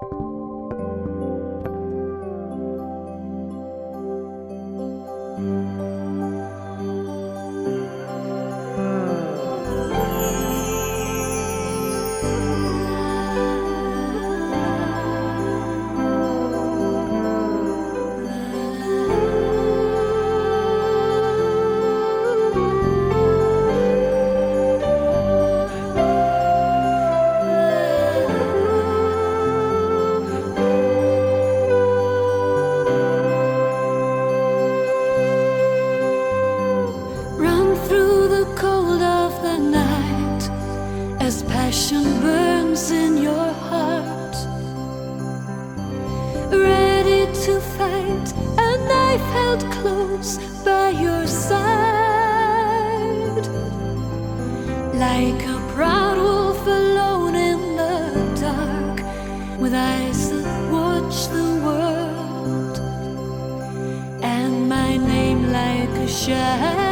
Run passion burns in your heart. Ready to fight, a knife held close by your side. Like a proud wolf alone in the dark, with eyes that watch the world and my name like a shadow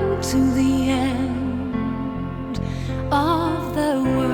to the end of the world.